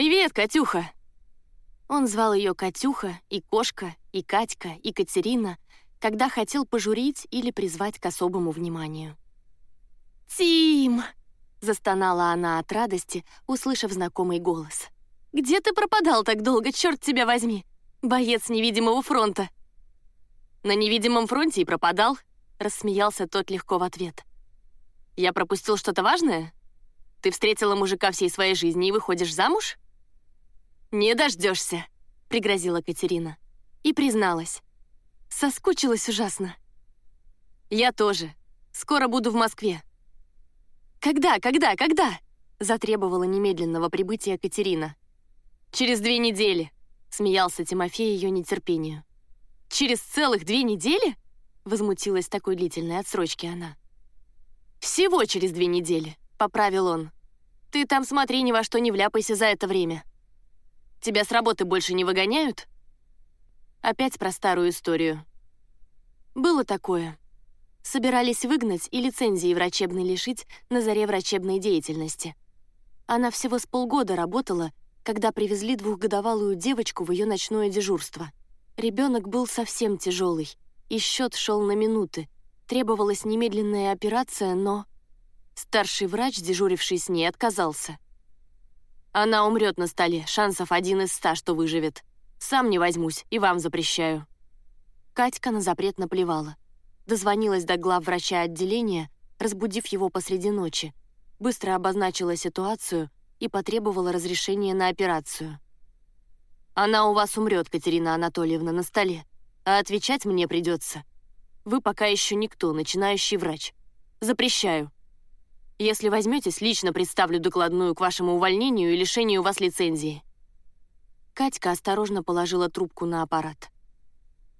«Привет, Катюха!» Он звал ее Катюха, и Кошка, и Катька, и Катерина, когда хотел пожурить или призвать к особому вниманию. «Тим!» — застонала она от радости, услышав знакомый голос. «Где ты пропадал так долго, черт тебя возьми? Боец невидимого фронта!» «На невидимом фронте и пропадал», — рассмеялся тот легко в ответ. «Я пропустил что-то важное? Ты встретила мужика всей своей жизни и выходишь замуж?» «Не дождешься», — пригрозила Катерина. И призналась. Соскучилась ужасно. «Я тоже. Скоро буду в Москве». «Когда, когда, когда?» — затребовала немедленного прибытия Катерина. «Через две недели», — смеялся Тимофей ее нетерпению. «Через целых две недели?» — возмутилась такой длительной отсрочки она. «Всего через две недели», — поправил он. «Ты там смотри, ни во что не вляпайся за это время». Тебя с работы больше не выгоняют?» Опять про старую историю. Было такое. Собирались выгнать и лицензии врачебной лишить на заре врачебной деятельности. Она всего с полгода работала, когда привезли двухгодовалую девочку в ее ночное дежурство. Ребенок был совсем тяжелый, и счет шел на минуты. Требовалась немедленная операция, но... Старший врач, дежуривший с ней, отказался — она умрет на столе, шансов один из ста, что выживет. Сам не возьмусь и вам запрещаю». Катька на запрет наплевала. Дозвонилась до главврача отделения, разбудив его посреди ночи. Быстро обозначила ситуацию и потребовала разрешения на операцию. «Она у вас умрет, Катерина Анатольевна, на столе, а отвечать мне придется. Вы пока еще никто, начинающий врач. Запрещаю». Если возьметесь, лично представлю докладную к вашему увольнению и лишению вас лицензии». Катька осторожно положила трубку на аппарат.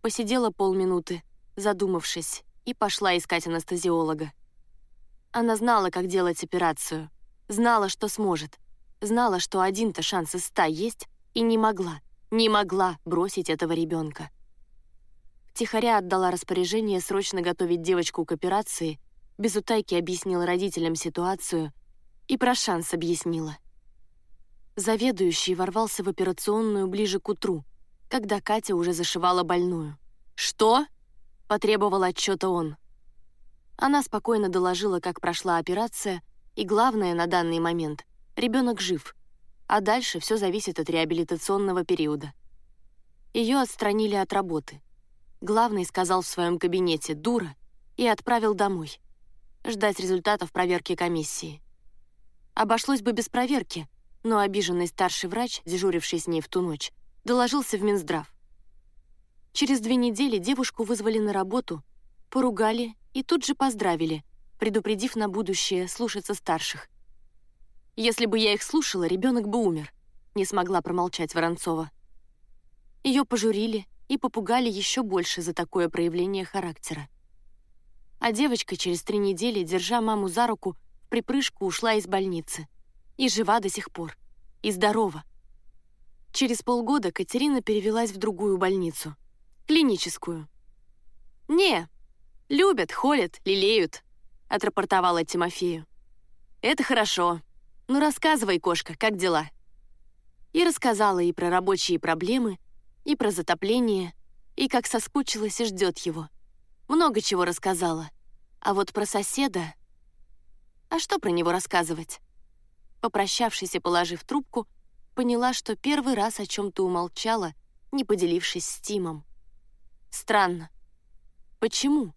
Посидела полминуты, задумавшись, и пошла искать анестезиолога. Она знала, как делать операцию, знала, что сможет, знала, что один-то шанс из ста есть, и не могла, не могла бросить этого ребенка. Тихоря отдала распоряжение срочно готовить девочку к операции — без утайки объяснила родителям ситуацию и про шанс объяснила. Заведующий ворвался в операционную ближе к утру, когда Катя уже зашивала больную. «Что?» — потребовал отчета он. Она спокойно доложила, как прошла операция, и главное на данный момент — ребенок жив, а дальше все зависит от реабилитационного периода. Ее отстранили от работы. Главный сказал в своем кабинете «дура» и отправил домой ждать результатов проверки комиссии. Обошлось бы без проверки, но обиженный старший врач, дежуривший с ней в ту ночь, доложился в Минздрав. Через две недели девушку вызвали на работу, поругали и тут же поздравили, предупредив на будущее слушаться старших. «Если бы я их слушала, ребенок бы умер», — не смогла промолчать Воронцова. Ее пожурили и попугали еще больше за такое проявление характера. А девочка через три недели, держа маму за руку, в припрыжку ушла из больницы. И жива до сих пор. И здорова. Через полгода Катерина перевелась в другую больницу. Клиническую. «Не, любят, холят, лелеют», — отрапортовала Тимофею. «Это хорошо. Ну рассказывай, кошка, как дела?» И рассказала и про рабочие проблемы, и про затопление, и как соскучилась и ждет его — много чего рассказала. А вот про соседа... А что про него рассказывать? Попрощавшись и положив трубку, поняла, что первый раз о чем-то умолчала, не поделившись с Тимом. Странно. Почему?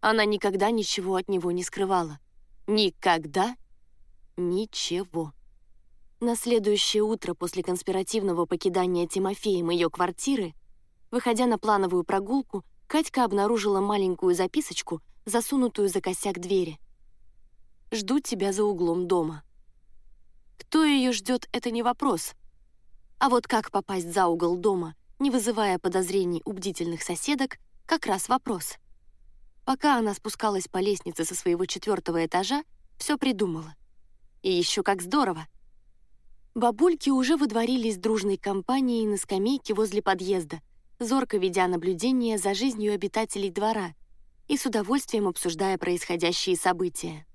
Она никогда ничего от него не скрывала. Никогда ничего. На следующее утро после конспиративного покидания Тимофеем ее квартиры, выходя на плановую прогулку, Катька обнаружила маленькую записочку, засунутую за косяк двери. «Жду тебя за углом дома». Кто ее ждет, это не вопрос. А вот как попасть за угол дома, не вызывая подозрений у бдительных соседок, как раз вопрос. Пока она спускалась по лестнице со своего четвертого этажа, все придумала. И еще как здорово. Бабульки уже выдворились дружной компанией на скамейке возле подъезда — зорко ведя наблюдение за жизнью обитателей двора и с удовольствием обсуждая происходящие события.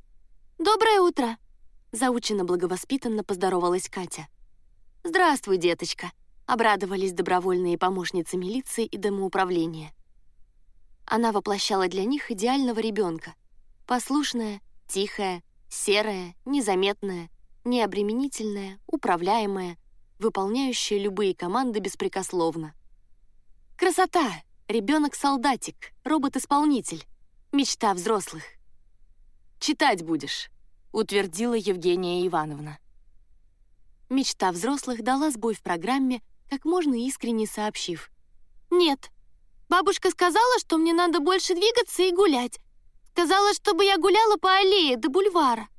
«Доброе утро!» — заученно благовоспитанно поздоровалась Катя. «Здравствуй, деточка», — обрадовались добровольные помощницы милиции и домоуправления. Она воплощала для них идеального ребенка. Послушная, тихая, серая, незаметная, необременительная, управляемая, выполняющая любые команды беспрекословно. Красота! Ребенок-солдатик, робот-исполнитель. Мечта взрослых. «Читать будешь», — утвердила Евгения Ивановна. Мечта взрослых дала сбой в программе, как можно искренне сообщив. «Нет, бабушка сказала, что мне надо больше двигаться и гулять. Сказала, чтобы я гуляла по аллее до бульвара».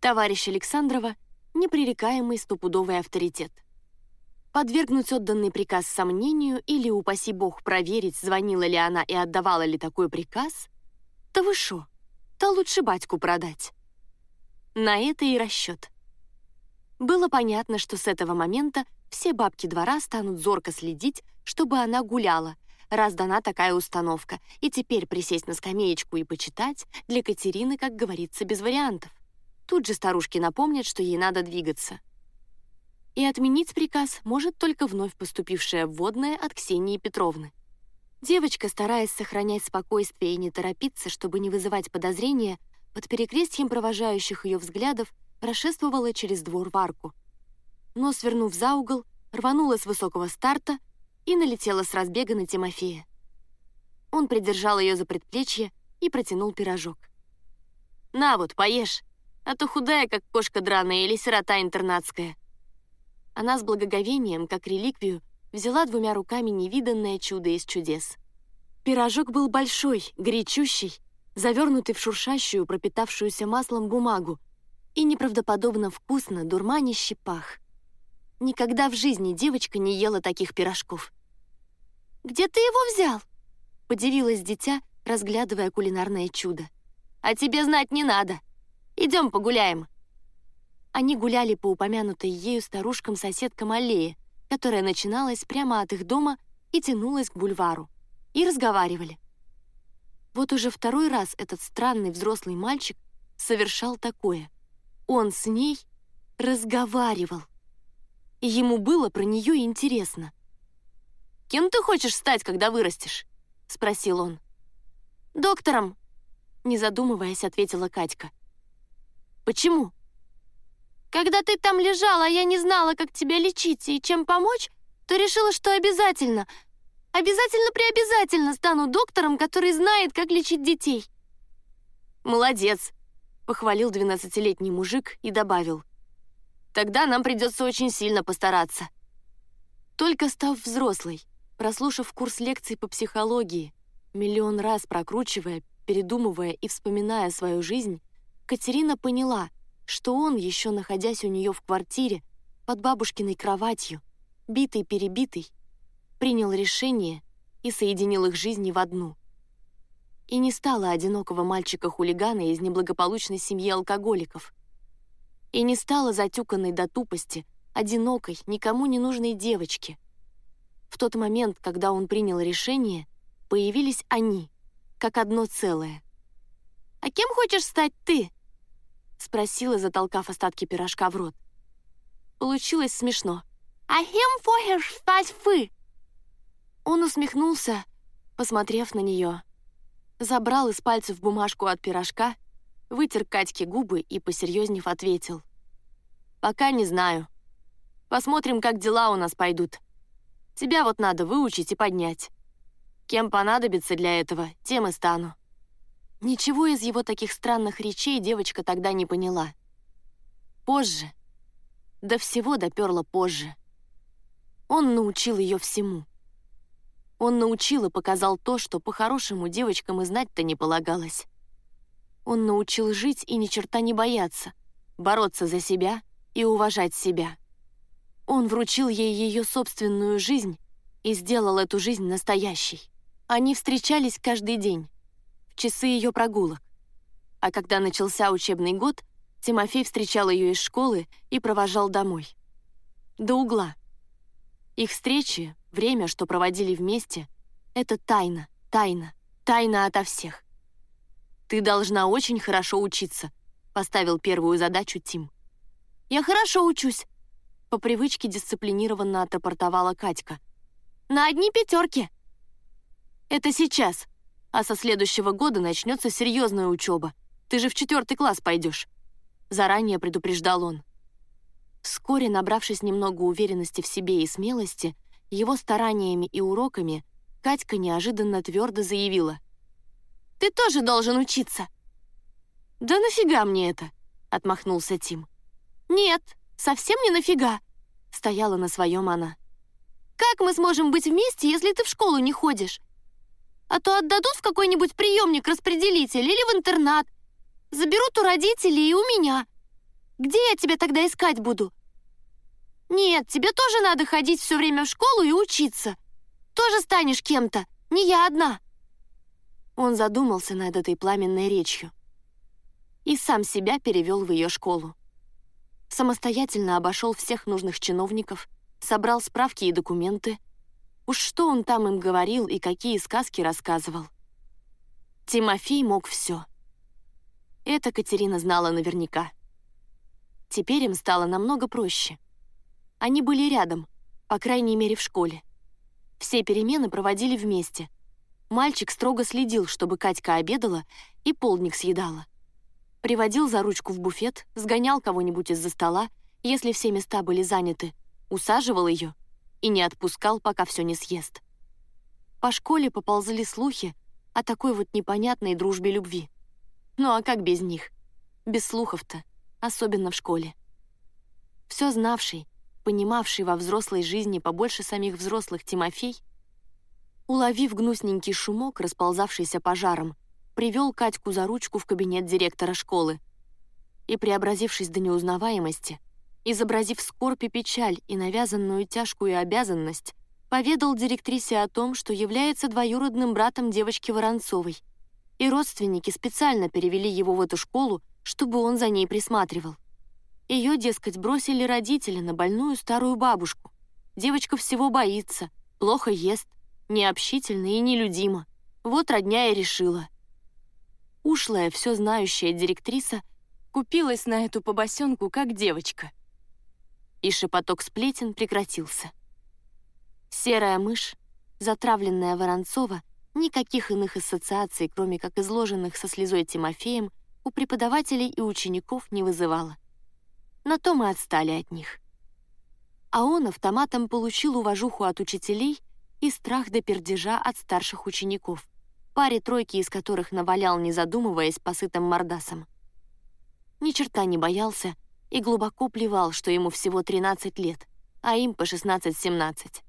Товарищ Александрова — непререкаемый стопудовый авторитет. Подвергнуть отданный приказ сомнению или, упаси бог, проверить, звонила ли она и отдавала ли такой приказ? Да вы шо, то лучше батьку продать. На это и расчет. Было понятно, что с этого момента все бабки двора станут зорко следить, чтобы она гуляла, раз дана такая установка, и теперь присесть на скамеечку и почитать для Катерины, как говорится, без вариантов. Тут же старушки напомнят, что ей надо двигаться — и отменить приказ может только вновь поступившая вводная от Ксении Петровны. Девочка, стараясь сохранять спокойствие и не торопиться, чтобы не вызывать подозрения, под перекрестьем провожающих ее взглядов прошествовала через двор в арку. Но, свернув за угол, рванула с высокого старта и налетела с разбега на Тимофея. Он придержал ее за предплечье и протянул пирожок. «На вот, поешь, а то худая, как кошка драная или сирота интернатская», она с благоговением, как реликвию, взяла двумя руками невиданное чудо из чудес. Пирожок был большой, горячущий, завернутый в шуршащую, пропитавшуюся маслом бумагу, и неправдоподобно вкусно, дурманище пах. Никогда в жизни девочка не ела таких пирожков. «Где ты его взял?» — подивилась дитя, разглядывая кулинарное чудо. «А тебе знать не надо. Идем погуляем». Они гуляли по упомянутой ею старушкам-соседкам аллее, которая начиналась прямо от их дома и тянулась к бульвару, и разговаривали. Вот уже второй раз этот странный взрослый мальчик совершал такое. Он с ней разговаривал. И ему было про нее интересно. «Кем ты хочешь стать, когда вырастешь?» — спросил он. «Доктором», — не задумываясь, ответила Катька. «Почему?» Когда ты там лежала, а я не знала, как тебя лечить и чем помочь, то решила, что обязательно, обязательно-преобязательно стану доктором, который знает, как лечить детей». «Молодец», — похвалил двенадцатилетний мужик и добавил. «Тогда нам придется очень сильно постараться». Только став взрослой, прослушав курс лекций по психологии, миллион раз прокручивая, передумывая и вспоминая свою жизнь, Катерина поняла — что он, еще находясь у нее в квартире, под бабушкиной кроватью, битый-перебитый, принял решение и соединил их жизни в одну. И не стало одинокого мальчика-хулигана из неблагополучной семьи алкоголиков. И не стало затюканной до тупости, одинокой, никому не нужной девочки. В тот момент, когда он принял решение, появились они, как одно целое. «А кем хочешь стать ты?» — спросила, затолкав остатки пирожка в рот. Получилось смешно. «А кем хочешь стать вы?» Он усмехнулся, посмотрев на нее. Забрал из пальцев бумажку от пирожка, вытер Катьке губы и, посерьезнев, ответил. «Пока не знаю. Посмотрим, как дела у нас пойдут. Тебя вот надо выучить и поднять. Кем понадобится для этого, тем и стану». Ничего из его таких странных речей девочка тогда не поняла. Позже, до всего доперла позже. Он научил ее всему. Он научил и показал то, что по-хорошему девочкам и знать-то не полагалось. Он научил жить и ни черта не бояться, бороться за себя и уважать себя. Он вручил ей ее собственную жизнь и сделал эту жизнь настоящей. Они встречались каждый день, часы ее прогулок. А когда начался учебный год, Тимофей встречал ее из школы и провожал домой. До угла. Их встречи, время, что проводили вместе — это тайна, тайна, тайна ото всех. «Ты должна очень хорошо учиться», — поставил первую задачу Тим. «Я хорошо учусь», По привычке дисциплинированно отрапортовала Катька. «На одни пятерки!» «Это сейчас, а со следующего года начнется серьезная учеба. Ты же в четвертый класс пойдешь», — заранее предупреждал он. Вскоре, набравшись немного уверенности в себе и смелости, его стараниями и уроками, Катька неожиданно твердо заявила. «Ты тоже должен учиться!» «Да нафига мне это?» — отмахнулся Тим. «Нет, совсем не нафига!» — стояла на своем она. «Как мы сможем быть вместе, если ты в школу не ходишь? А то отдадут в какой-нибудь приемник-распределитель или в интернат. Заберут у родителей и у меня. Где я тебя тогда искать буду? Нет, тебе тоже надо ходить все время в школу и учиться. Тоже станешь кем-то, не я одна. Он задумался над этой пламенной речью и сам себя перевел в ее школу. Самостоятельно обошел всех нужных чиновников, собрал справки и документы. Уж что он там им говорил и какие сказки рассказывал. Тимофей мог все. Это Катерина знала наверняка. Теперь им стало намного проще. Они были рядом, по крайней мере, в школе. Все перемены проводили вместе. Мальчик строго следил, чтобы Катька обедала и полдник съедала. Приводил за ручку в буфет, сгонял кого-нибудь из-за стола, если все места были заняты, усаживал ее и не отпускал, пока все не съест. По школе поползли слухи о такой вот непонятной дружбе любви. Ну а как без них? Без слухов-то особенно в школе. Все знавший, понимавший во взрослой жизни побольше самих взрослых Тимофей, уловив гнусненький шумок, расползавшийся пожаром, привел Катьку за ручку в кабинет директора школы и, преобразившись до неузнаваемости, изобразив скорбь и печаль и навязанную тяжкую обязанность, поведал директрисе о том, что является двоюродным братом девочки Воронцовой, и родственники специально перевели его в эту школу, чтобы он за ней присматривал. Ее, дескать, бросили родители на больную старую бабушку. Девочка всего боится, плохо ест, необщительна и нелюдима. Вот родня и решила. Ушлая, все знающая директриса купилась на эту побосенку как девочка. И шепоток сплетен прекратился. Серая мышь, затравленная Воронцова, никаких иных ассоциаций, кроме как изложенных со слезой Тимофеем, у преподавателей и учеников не вызывала. На то мы отстали от них. А он автоматом получил уважуху от учителей и страх до пердежа от старших учеников, паре тройки из которых навалял, не задумываясь, по сытым мордасам. Ни черта не боялся и глубоко плевал, что ему всего 13 лет, а им по 16-17.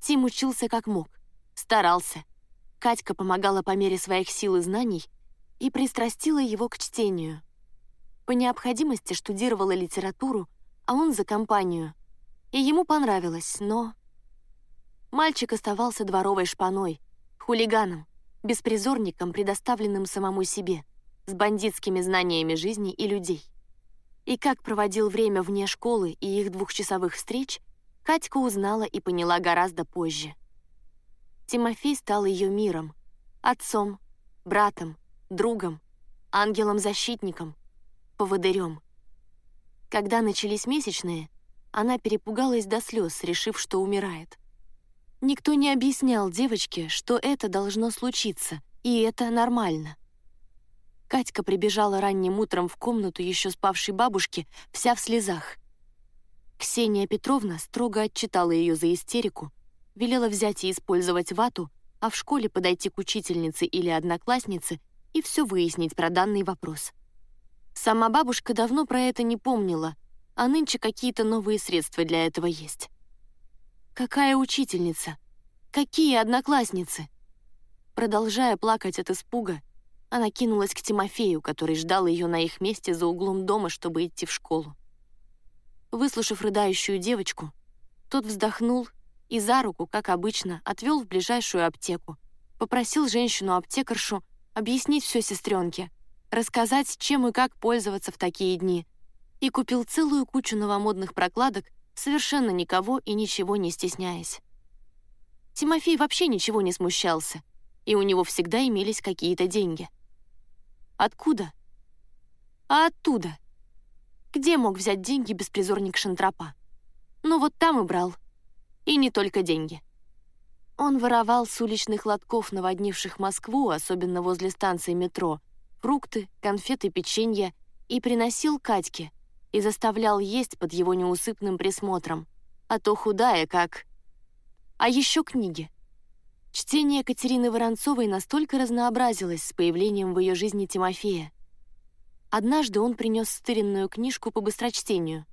Тим учился как мог, старался. Катька помогала по мере своих сил и знаний — и пристрастила его к чтению. По необходимости штудировала литературу, а он за компанию. И ему понравилось, но... Мальчик оставался дворовой шпаной, хулиганом, беспризорником, предоставленным самому себе, с бандитскими знаниями жизни и людей. И как проводил время вне школы и их двухчасовых встреч, Катька узнала и поняла гораздо позже. Тимофей стал ее миром, отцом, братом, другом, ангелом-защитником, поводырем. Когда начались месячные, она перепугалась до слез, решив, что умирает. Никто не объяснял девочке, что это должно случиться, и это нормально. Катька прибежала ранним утром в комнату еще спавшей бабушки, вся в слезах. Ксения Петровна строго отчитала ее за истерику, велела взять и использовать вату, а в школе подойти к учительнице или однокласснице и все выяснить про данный вопрос. Сама бабушка давно про это не помнила, а нынче какие-то новые средства для этого есть. Какая учительница? Какие одноклассницы? Продолжая плакать от испуга, она кинулась к Тимофею, который ждал ее на их месте за углом дома, чтобы идти в школу. Выслушав рыдающую девочку, тот вздохнул и за руку, как обычно, отвел в ближайшую аптеку, попросил женщину-аптекаршу объяснить все сестренке, рассказать, чем и как пользоваться в такие дни. И купил целую кучу новомодных прокладок, совершенно никого и ничего не стесняясь. Тимофей вообще ничего не смущался, и у него всегда имелись какие-то деньги. Откуда? А оттуда. Где мог взять деньги беспризорник Шантропа? Ну вот там и брал. И не только деньги. Он воровал с уличных лотков, наводнивших Москву, особенно возле станции метро, фрукты, конфеты, печенье, и приносил Катьке, и заставлял есть под его неусыпным присмотром, а то худая, как... А еще книги. Чтение Катерины Воронцовой настолько разнообразилось с появлением в ее жизни Тимофея. Однажды он принес стыренную книжку по быстрочтению.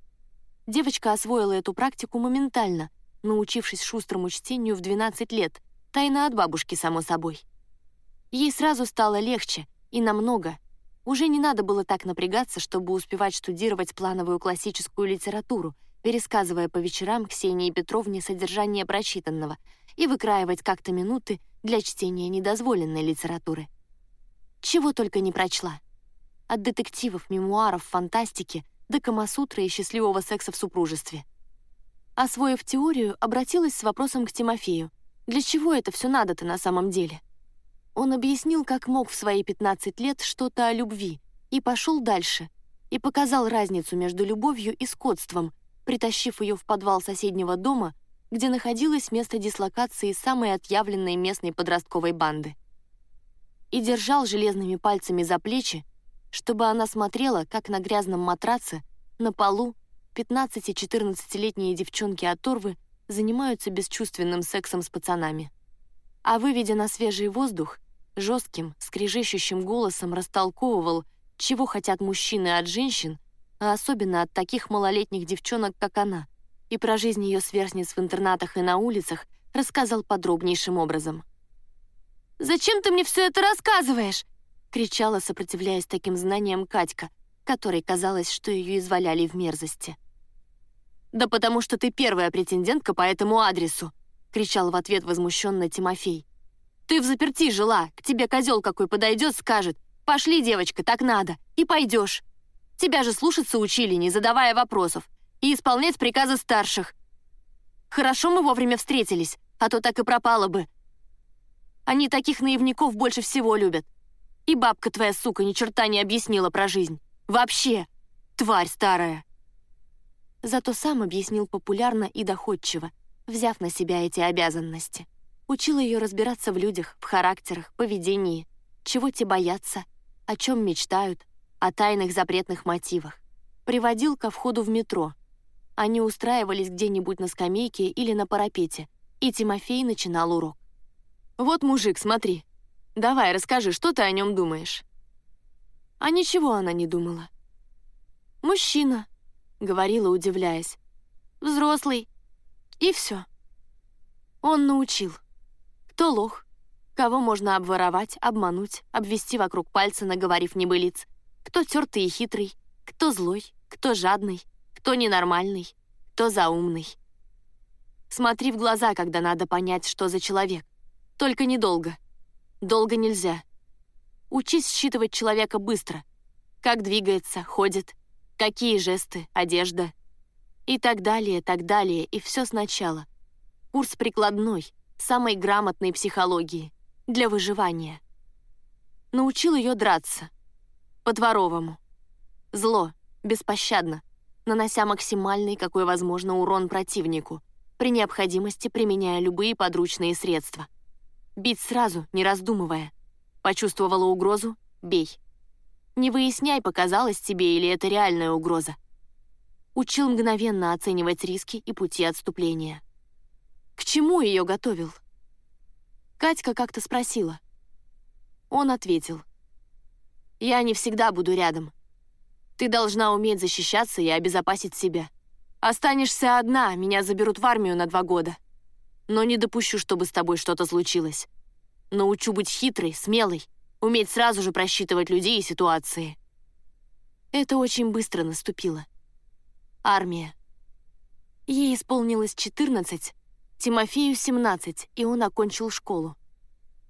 Девочка освоила эту практику моментально, научившись шустрому чтению в 12 лет, тайно от бабушки, само собой. Ей сразу стало легче, и намного. Уже не надо было так напрягаться, чтобы успевать штудировать плановую классическую литературу, пересказывая по вечерам Ксении Петровне содержание прочитанного и выкраивать как-то минуты для чтения недозволенной литературы. Чего только не прочла. От детективов, мемуаров, фантастики до Камасутры и счастливого секса в супружестве — Освоив теорию, обратилась с вопросом к Тимофею. Для чего это все надо-то на самом деле? Он объяснил, как мог в свои 15 лет что-то о любви, и пошел дальше, и показал разницу между любовью и скотством, притащив ее в подвал соседнего дома, где находилось место дислокации самой отъявленной местной подростковой банды. И держал железными пальцами за плечи, чтобы она смотрела, как на грязном матраце, на полу, 15-14-летние девчонки оторвы занимаются бесчувственным сексом с пацанами. А выведя на свежий воздух, жестким, скрежещущим голосом растолковывал, чего хотят мужчины от женщин, а особенно от таких малолетних девчонок, как она, и про жизнь ее сверстниц в интернатах и на улицах рассказал подробнейшим образом. «Зачем ты мне все это рассказываешь?» — кричала, сопротивляясь таким знаниям Катька, которой казалось, что ее изваляли в мерзости. «Да потому что ты первая претендентка по этому адресу!» — кричал в ответ возмущенно Тимофей. «Ты в заперти жила, к тебе козел какой подойдет, скажет, «Пошли, девочка, так надо», и пойдешь. Тебя же слушаться учили, не задавая вопросов, и исполнять приказы старших. Хорошо мы вовремя встретились, а то так и пропало бы. Они таких наивников больше всего любят. И бабка твоя, сука, ни черта не объяснила про жизнь. Вообще, тварь старая зато сам объяснил популярно и доходчиво, взяв на себя эти обязанности. Учил ее разбираться в людях, в характерах, поведении, чего те боятся, о чем мечтают, о тайных запретных мотивах. Приводил ко входу в метро. Они устраивались где-нибудь на скамейке или на парапете, и Тимофей начинал урок. «Вот мужик, смотри. Давай, расскажи, что ты о нем думаешь?» А ничего она не думала. «Мужчина», — говорила, удивляясь. «Взрослый. И все». Он научил. Кто лох, кого можно обворовать, обмануть, обвести вокруг пальца, наговорив небылиц, кто тертый и хитрый, кто злой, кто жадный, кто ненормальный, кто заумный. Смотри в глаза, когда надо понять, что за человек. Только недолго. Долго нельзя. Учись считывать человека быстро. Как двигается, ходит, Какие жесты, одежда. И так далее, так далее, и все сначала. Курс прикладной, самой грамотной психологии. Для выживания. Научил ее драться. По-дворовому. Зло, беспощадно, нанося максимальный, какой возможно, урон противнику, при необходимости применяя любые подручные средства. Бить сразу, не раздумывая. Почувствовала угрозу — бей. Не выясняй, показалось тебе или это реальная угроза. Учил мгновенно оценивать риски и пути отступления. К чему ее готовил? Катька как-то спросила. Он ответил. «Я не всегда буду рядом. Ты должна уметь защищаться и обезопасить себя. Останешься одна, меня заберут в армию на два года. Но не допущу, чтобы с тобой что-то случилось. Научу быть хитрой, смелой, уметь сразу же просчитывать людей и ситуации. Это очень быстро наступило. Армия. Ей исполнилось 14, Тимофею 17, и он окончил школу.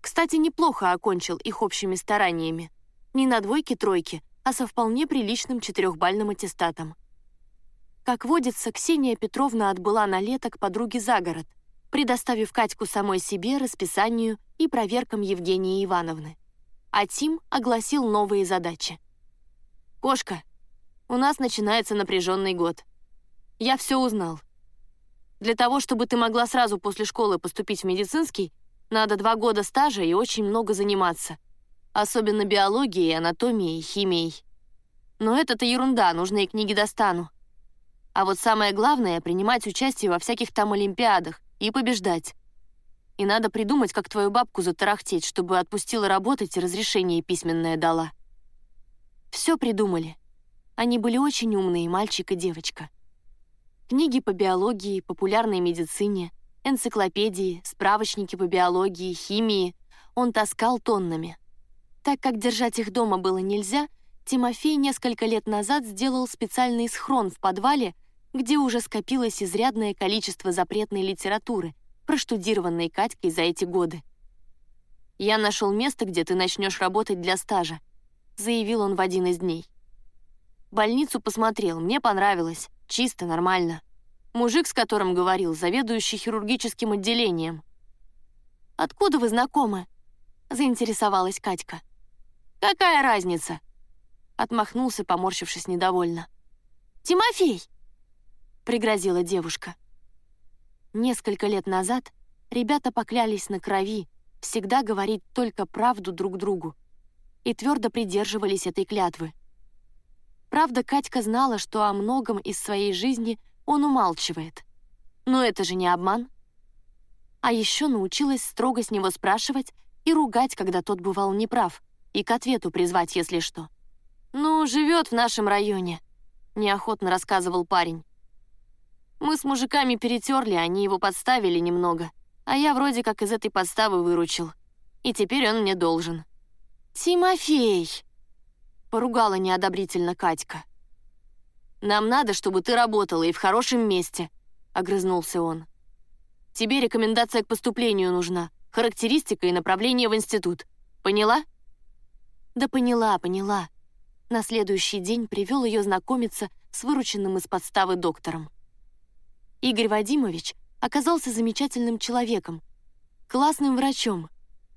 Кстати, неплохо окончил их общими стараниями. Не на двойке-тройке, а со вполне приличным четырехбальным аттестатом. Как водится, Ксения Петровна отбыла на лето к подруге за город, предоставив Катьку самой себе, расписанию и проверкам Евгении Ивановны а Тим огласил новые задачи. «Кошка, у нас начинается напряженный год. Я все узнал. Для того, чтобы ты могла сразу после школы поступить в медицинский, надо два года стажа и очень много заниматься. Особенно биологией, анатомией, химией. Но это-то ерунда, нужные книги достану. А вот самое главное — принимать участие во всяких там олимпиадах и побеждать. И надо придумать, как твою бабку затарахтеть, чтобы отпустила работать и разрешение письменное дала. Все придумали. Они были очень умные, мальчик и девочка. Книги по биологии, популярной медицине, энциклопедии, справочники по биологии, химии он таскал тоннами. Так как держать их дома было нельзя, Тимофей несколько лет назад сделал специальный схрон в подвале, где уже скопилось изрядное количество запретной литературы, проштудированной Катькой за эти годы. «Я нашел место, где ты начнешь работать для стажа», заявил он в один из дней. Больницу посмотрел, мне понравилось. Чисто, нормально. Мужик, с которым говорил, заведующий хирургическим отделением. «Откуда вы знакомы?» — заинтересовалась Катька. «Какая разница?» — отмахнулся, поморщившись недовольно. «Тимофей!» — пригрозила девушка. Несколько лет назад ребята поклялись на крови всегда говорить только правду друг другу и твердо придерживались этой клятвы. Правда, Катька знала, что о многом из своей жизни он умалчивает. Но это же не обман. А еще научилась строго с него спрашивать и ругать, когда тот бывал неправ, и к ответу призвать, если что. «Ну, живет в нашем районе», — неохотно рассказывал парень. «Мы с мужиками перетерли, они его подставили немного, а я вроде как из этой подставы выручил. И теперь он мне должен». «Тимофей!» Поругала неодобрительно Катька. «Нам надо, чтобы ты работала и в хорошем месте», — огрызнулся он. «Тебе рекомендация к поступлению нужна, характеристика и направление в институт. Поняла?» «Да поняла, поняла». На следующий день привел ее знакомиться с вырученным из подставы доктором. Игорь Вадимович оказался замечательным человеком, классным врачом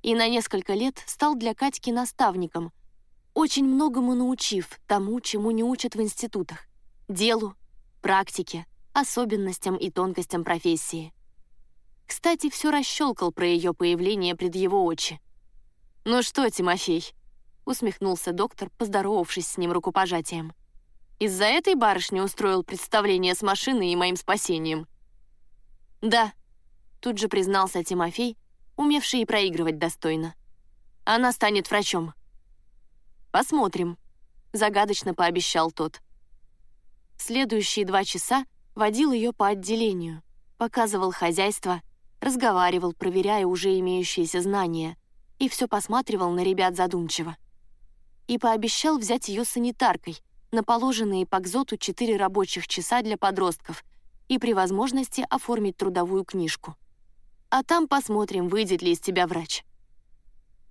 и на несколько лет стал для Катьки наставником — очень многому научив тому, чему не учат в институтах — делу, практике, особенностям и тонкостям профессии. Кстати, все расщелкал про ее появление пред его очи. «Ну что, Тимофей?» — усмехнулся доктор, поздоровавшись с ним рукопожатием. «Из-за этой барышни устроил представление с машиной и моим спасением?» «Да», — тут же признался Тимофей, умевший проигрывать достойно. «Она станет врачом». «Посмотрим», — загадочно пообещал тот. Следующие два часа водил ее по отделению, показывал хозяйство, разговаривал, проверяя уже имеющиеся знания, и все посматривал на ребят задумчиво. И пообещал взять ее санитаркой на положенные по КЗОТу четыре рабочих часа для подростков и при возможности оформить трудовую книжку. А там посмотрим, выйдет ли из тебя врач.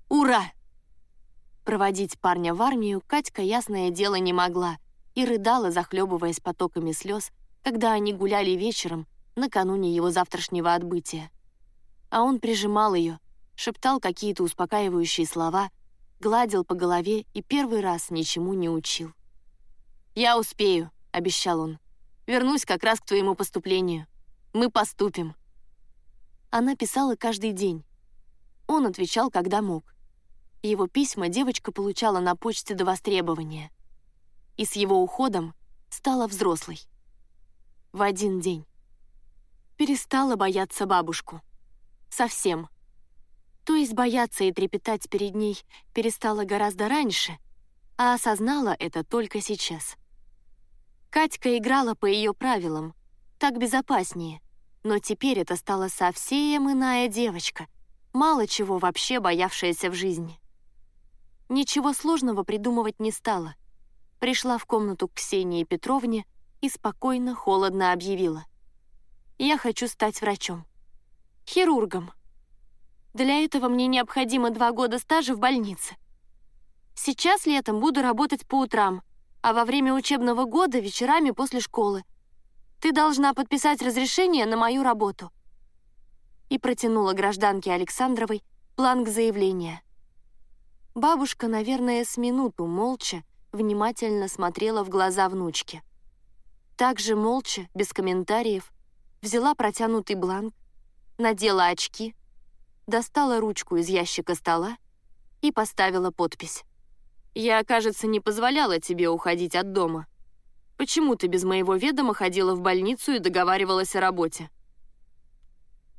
«Ура!» Проводить парня в армию Катька, ясное дело, не могла и рыдала, захлебываясь потоками слез, когда они гуляли вечером, накануне его завтрашнего отбытия. А он прижимал ее, шептал какие-то успокаивающие слова, гладил по голове и первый раз ничему не учил. «Я успею», — обещал он. «Вернусь как раз к твоему поступлению. Мы поступим». Она писала каждый день. Он отвечал, когда мог. Его письма девочка получала на почте до востребования. И с его уходом стала взрослой. В один день. Перестала бояться бабушку. Совсем. То есть бояться и трепетать перед ней перестала гораздо раньше, а осознала это только сейчас. Катька играла по ее правилам, так безопаснее, но теперь это стала совсем иная девочка, мало чего вообще боявшаяся в жизни. Ничего сложного придумывать не стала. Пришла в комнату к Ксении Петровне и спокойно, холодно объявила. «Я хочу стать врачом. Хирургом. Для этого мне необходимо два года стажа в больнице. Сейчас летом буду работать по утрам, а во время учебного года вечерами после школы. Ты должна подписать разрешение на мою работу». И протянула гражданке Александровой бланк заявления. Бабушка, наверное, с минуту молча, внимательно смотрела в глаза внучки. Также молча, без комментариев, взяла протянутый бланк, надела очки, достала ручку из ящика стола и поставила подпись. «Я, кажется, не позволяла тебе уходить от дома. Почему ты без моего ведома ходила в больницу и договаривалась о работе?»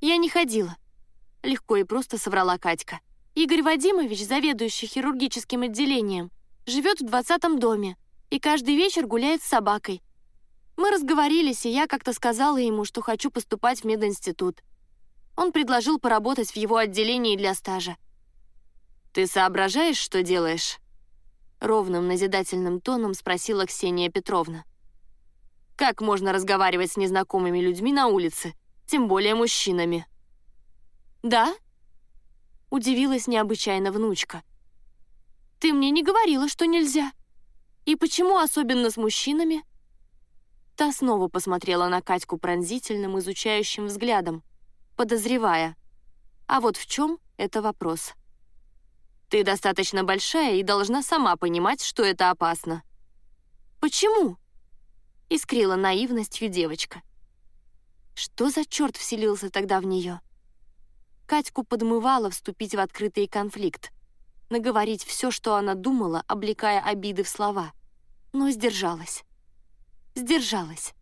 «Я не ходила», — легко и просто соврала Катька. «Игорь Вадимович, заведующий хирургическим отделением, живет в двадцатом доме и каждый вечер гуляет с собакой. Мы разговорились, и я как-то сказала ему, что хочу поступать в мединститут. Он предложил поработать в его отделении для стажа. «Ты соображаешь, что делаешь?» Ровным назидательным тоном спросила Ксения Петровна. «Как можно разговаривать с незнакомыми людьми на улице, тем более мужчинами?» «Да?» — удивилась необычайно внучка. «Ты мне не говорила, что нельзя. И почему особенно с мужчинами?» Та снова посмотрела на Катьку пронзительным, изучающим взглядом, подозревая. А вот в чем это вопрос? «Ты достаточно большая и должна сама понимать, что это опасно». «Почему?» — искрила наивностью девочка. Что за черт вселился тогда в нее? Катьку подмывала вступить в открытый конфликт, наговорить все, что она думала, облекая обиды в слова, но сдержалась сдержалась.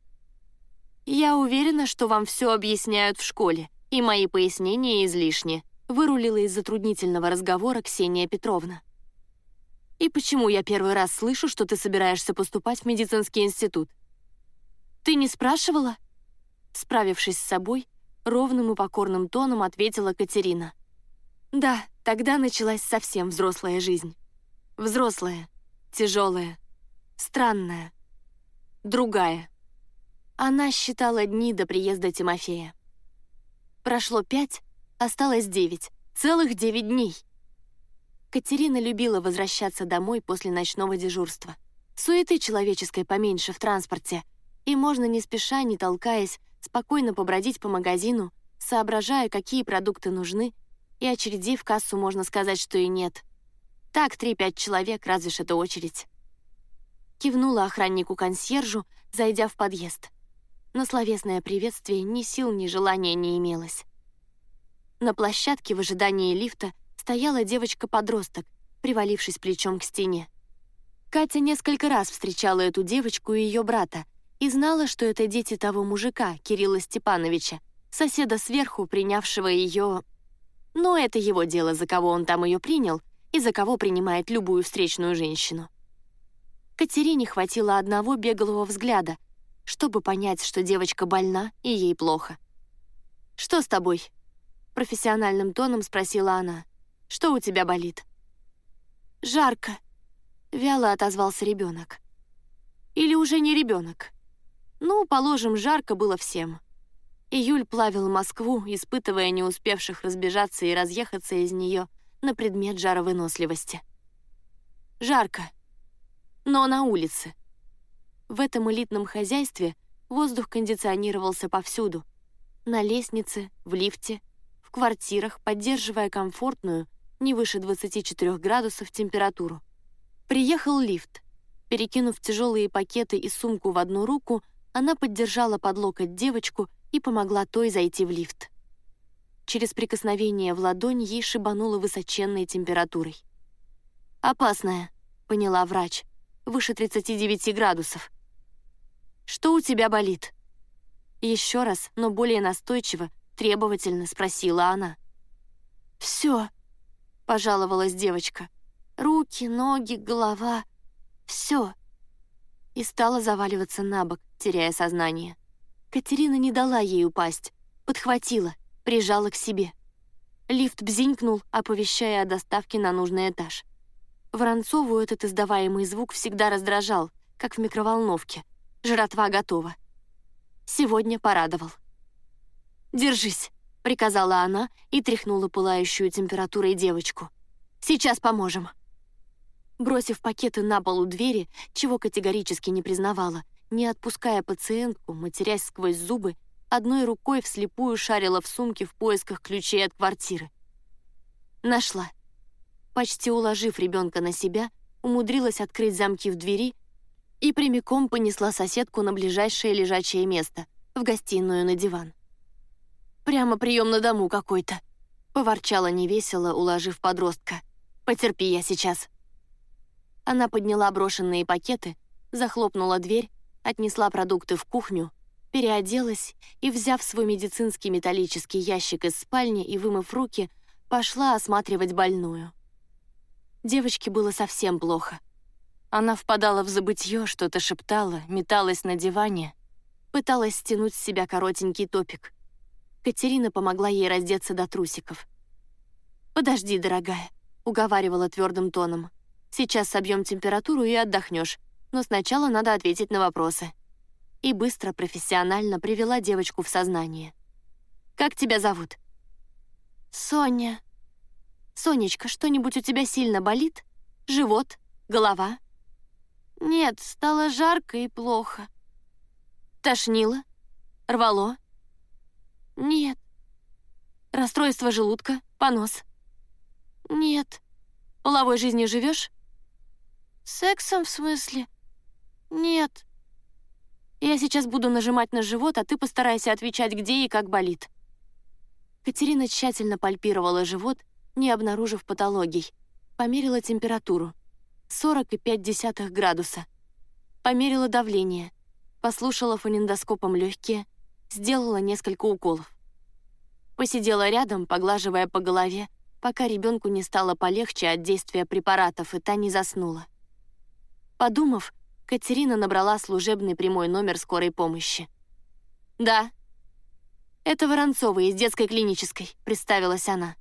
«Я уверена, что вам все объясняют в школе, и мои пояснения излишни», вырулила из затруднительного разговора Ксения Петровна. «И почему я первый раз слышу, что ты собираешься поступать в медицинский институт?» «Ты не спрашивала?» Справившись с собой, ровным и покорным тоном ответила Катерина. «Да, тогда началась совсем взрослая жизнь. Взрослая, тяжелая, странная, другая. Она считала дни до приезда Тимофея. Прошло пять, осталось девять, целых девять дней. Катерина любила возвращаться домой после ночного дежурства. Суеты человеческой поменьше в транспорте, и можно не спеша, не толкаясь, спокойно побродить по магазину, соображая, какие продукты нужны, и очередей в кассу можно сказать, что и нет. Так три-пять человек, разве ж это очередь кивнула охраннику-консьержу, зайдя в подъезд. На словесное приветствие ни сил, ни желания не имелось. На площадке в ожидании лифта стояла девочка-подросток, привалившись плечом к стене. Катя несколько раз встречала эту девочку и ее брата и знала, что это дети того мужика, Кирилла Степановича, соседа сверху, принявшего ее... Но это его дело, за кого он там ее принял и за кого принимает любую встречную женщину. Катерине хватило одного беглого взгляда, чтобы понять, что девочка больна и ей плохо. «Что с тобой?» — профессиональным тоном спросила она. «Что у тебя болит?» «Жарко», — вяло отозвался ребенок. «Или уже не ребенок?» «Ну, положим, жарко было всем». Июль плавил Москву, испытывая не успевших разбежаться и разъехаться из нее на предмет жаровыносливости. «Жарко», но на улице. В этом элитном хозяйстве воздух кондиционировался повсюду. На лестнице, в лифте, в квартирах, поддерживая комфортную, не выше 24 градусов температуру. Приехал лифт. Перекинув тяжелые пакеты и сумку в одну руку, она поддержала под локоть девочку и помогла той зайти в лифт. Через прикосновение в ладонь ей шибануло высоченной температурой. «Опасная», — поняла врач выше 39 градусов. «Что у тебя болит?» Еще раз, но более настойчиво, требовательно спросила она. «Все», — пожаловалась девочка. «Руки, ноги, голова. Все». И стала заваливаться на бок, теряя сознание. Катерина не дала ей упасть, подхватила, прижала к себе. Лифт бзинькнул, оповещая о доставке на нужный этаж. Воронцову этот издаваемый звук всегда раздражал, как в микроволновке. Жратва готова. Сегодня порадовал. «Держись», — приказала она и тряхнула пылающую температурой девочку. «Сейчас поможем». Бросив пакеты на полу двери, чего категорически не признавала, не отпуская пациентку, матерясь сквозь зубы, одной рукой вслепую шарила в сумке в поисках ключей от квартиры. Нашла почти уложив ребенка на себя, умудрилась открыть замки в двери и прямиком понесла соседку на ближайшее лежачее место, в гостиную на диван. «Прямо прием на дому какой-то», — поворчала невесело, уложив подростка. «Потерпи я сейчас». Она подняла брошенные пакеты, захлопнула дверь, отнесла продукты в кухню, переоделась и, взяв свой медицинский металлический ящик из спальни и вымыв руки, пошла осматривать больную. Девочке было совсем плохо. Она впадала в забытье, что-то шептала, металась на диване, пыталась стянуть с себя коротенький топик. Катерина помогла ей раздеться до трусиков. «Подожди, дорогая», — уговаривала твердым тоном. «Сейчас собьем температуру и отдохнешь, но сначала надо ответить на вопросы». И быстро, профессионально привела девочку в сознание. «Как тебя зовут?» «Соня», «Сонечка, что-нибудь у тебя сильно болит? Живот? Голова?» «Нет, стало жарко и плохо». «Тошнило? Рвало?» «Нет». «Расстройство желудка? Понос?» «Нет». «Половой жизнью живешь? «Сексом, в смысле?» «Нет». «Я сейчас буду нажимать на живот, а ты постарайся отвечать, где и как болит». Катерина тщательно пальпировала живот не обнаружив патологий. Померила температуру. 40,5 градуса. Померила давление. Послушала фонендоскопом легкие. Сделала несколько уколов. Посидела рядом, поглаживая по голове, пока ребенку не стало полегче от действия препаратов, и та не заснула. Подумав, Катерина набрала служебный прямой номер скорой помощи. «Да». «Это Воронцова из детской клинической», — представилась она.